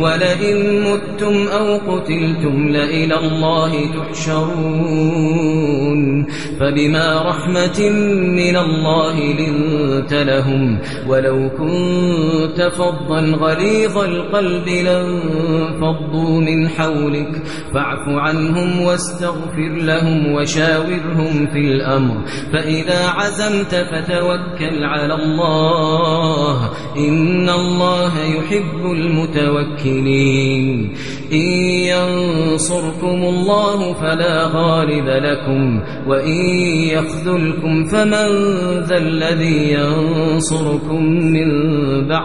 ولئن متم أو قتلتم لإلى الله تحشرون فبما رحمة من الله لنت لهم ولو كنت فظا غليظ القلب لانفضوا من حولك. فاعف عنهم واستغفر لهم وشاورهم في الأمر. فإذا عزمت فتوكل على الله. إن الله يحب المتوكلين. إن ينصركم الله فلا غالب لكم. وإن يخذلكم فمن ذا الذي ينصركم من